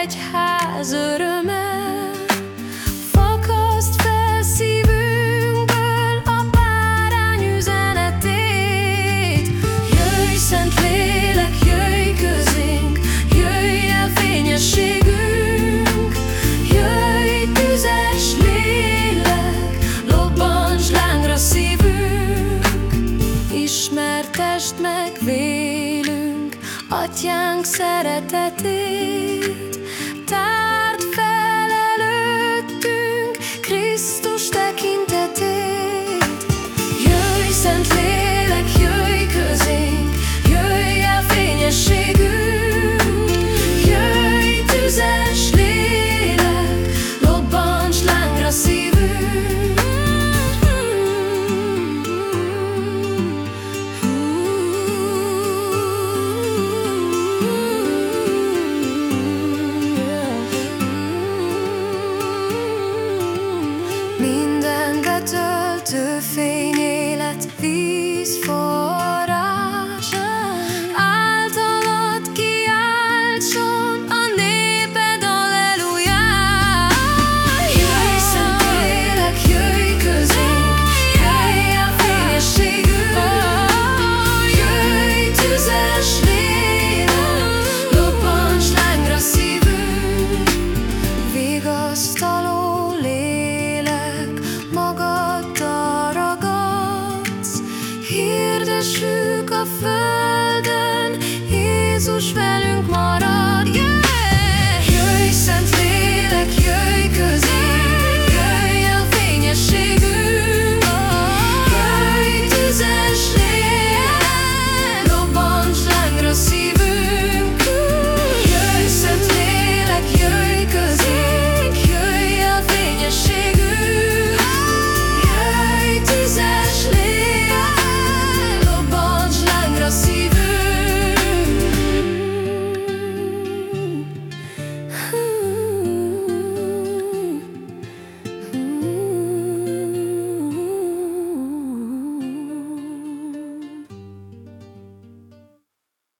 egy öröme. Fakaszt fel szívünkből a bárány üzenetét. Jöjj, szent lélek, jöjj közénk, jöjj el fényességünk, jöjj tüzes lélek, lobbancs lángra szívünk, ismertest meg vélünk. Atyánk szeretetét Szent jöjj közénk Jöjj el fényességünk. Jöjj, tüzes lélek Lobbancs lángra szívünk. Minden betöltő fény 是。